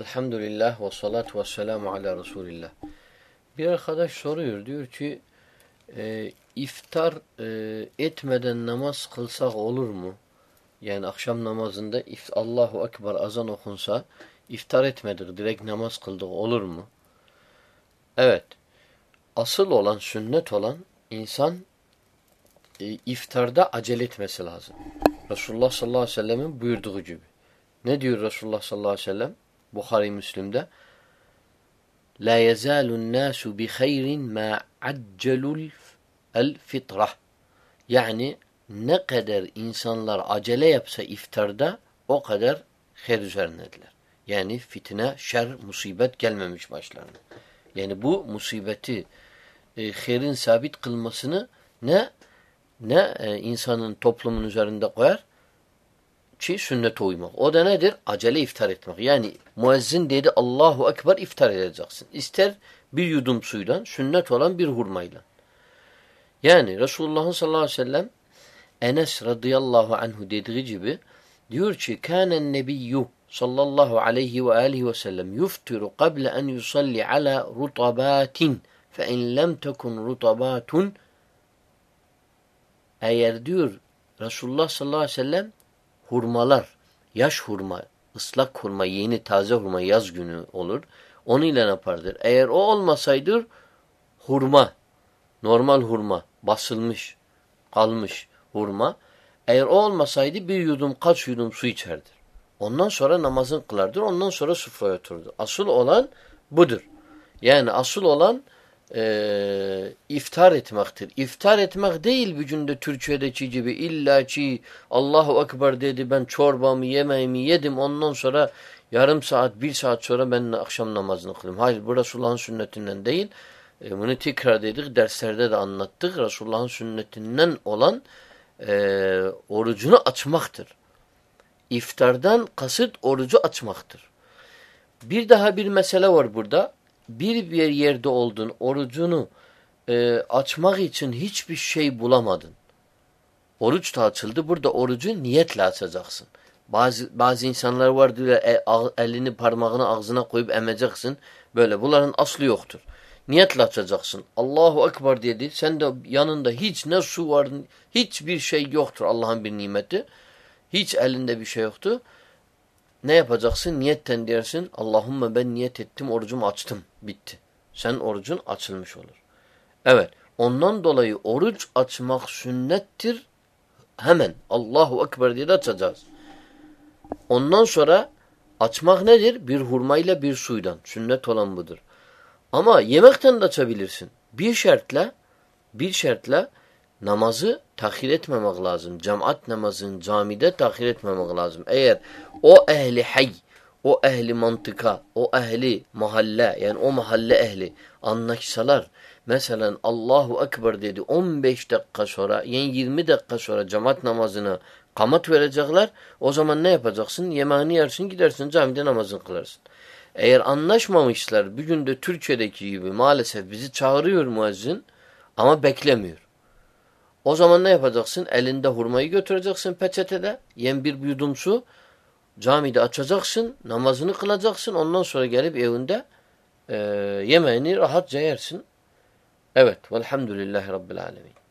Elhamdülillah ve salatu ve selamu ala Resulillah. Bir arkadaş soruyor. Diyor ki e, iftar e, etmeden namaz kılsak olur mu? Yani akşam namazında if, Allahu Ekber azan okunsa iftar etmedik. Direkt namaz kıldık olur mu? Evet. Asıl olan, sünnet olan insan e, iftarda acele etmesi lazım. Resulullah sallallahu aleyhi ve sellemin buyurduğu gibi. Ne diyor Resulullah sallallahu aleyhi ve sellem? Bukhari Müslim'de La yezalun nasu bi hayrin ma accelul el fitrah. Yani ne kadar insanlar acele yapsa iftarda o kadar her üzerindedirler. Yani fitne, şer, musibet gelmemiş başlarına. Yani bu musibeti e, herin sabit kılmasını ne ne e, insanın toplumun üzerinde koyar ki sünnete uymak. O da nedir? Acele iftar etmek. Yani müezzin dedi Allahu Ekber iftar edeceksin. İster bir yudum suydan, sünnet olan bir hurmayla. Yani Resulullah sallallahu aleyhi ve sellem Enes radıyallahu anhu dediği gibi diyor ki kânen nebiyyü sallallahu aleyhi ve aleyhi ve sellem yuftiru qable en yusalli ala rutabatin fe in lem tekun rutabatun eğer diyor Resulullah sallallahu aleyhi ve sellem hurmalar, yaş hurma, ıslak hurma, yeni taze hurma yaz günü olur. Onu ile yapardır? Eğer o olmasaydı hurma, normal hurma, basılmış, kalmış hurma. Eğer o olmasaydı bir yudum, kaç yudum su içerdir. Ondan sonra namazın kılardır. Ondan sonra sufraya oturdu. Asıl olan budur. Yani asıl olan e, iftar etmektir. İftar etmek değil bir günde Türkiye'deki gibi illa ki Allahu Ekber dedi ben çorbamı yemeğimi yedim ondan sonra yarım saat bir saat sonra ben akşam namazını kılayım. Hayır bu Resulullah'ın sünnetinden değil. E, bunu tekrar dedik derslerde de anlattık. Resulullah'ın sünnetinden olan e, orucunu açmaktır. İftardan kasıt orucu açmaktır. Bir daha bir mesele var burada bir bir yerde oldun, orucunu e, açmak için hiçbir şey bulamadın. Oruç da açıldı. Burada orucu niyetle açacaksın. Bazı bazı insanlar var diyor e, elini parmağını ağzına koyup emeceksin. Böyle bunların aslı yoktur. Niyetle açacaksın. Allahu Ekber dedi. Sen de yanında hiç ne su var, hiçbir şey yoktur Allah'ın bir nimeti. Hiç elinde bir şey yoktu. Ne yapacaksın? Niyetten dersin. Allahümme ben niyet ettim, orucumu açtım. Bitti. Sen orucun açılmış olur. Evet. Ondan dolayı oruç açmak sünnettir. Hemen Allahu Ekber diye de açacağız. Ondan sonra açmak nedir? Bir hurmayla bir suydan. Sünnet olan budur. Ama yemekten de açabilirsin. Bir şartla bir şartla namazı tahir etmemek lazım. Cemaat namazını camide tahir etmemek lazım. Eğer o ehli hay, o ehli mantıka, o ehli mahalle yani o mahalle ehli anlaşsalar mesela Allahu Ekber dedi 15 dakika sonra yani 20 dakika sonra cemaat namazına kamat verecekler. O zaman ne yapacaksın? Yemeğini yersin gidersin camide namazını kılarsın. Eğer anlaşmamışlar bugün de Türkiye'deki gibi maalesef bizi çağırıyor müezzin ama beklemiyor. O zaman ne yapacaksın? Elinde hurmayı götüreceksin peçetede. Yem bir yudum su. Camide açacaksın. Namazını kılacaksın. Ondan sonra gelip evinde e, yemeğini rahatça yersin. Evet. Velhamdülillahi Rabbil Alemin.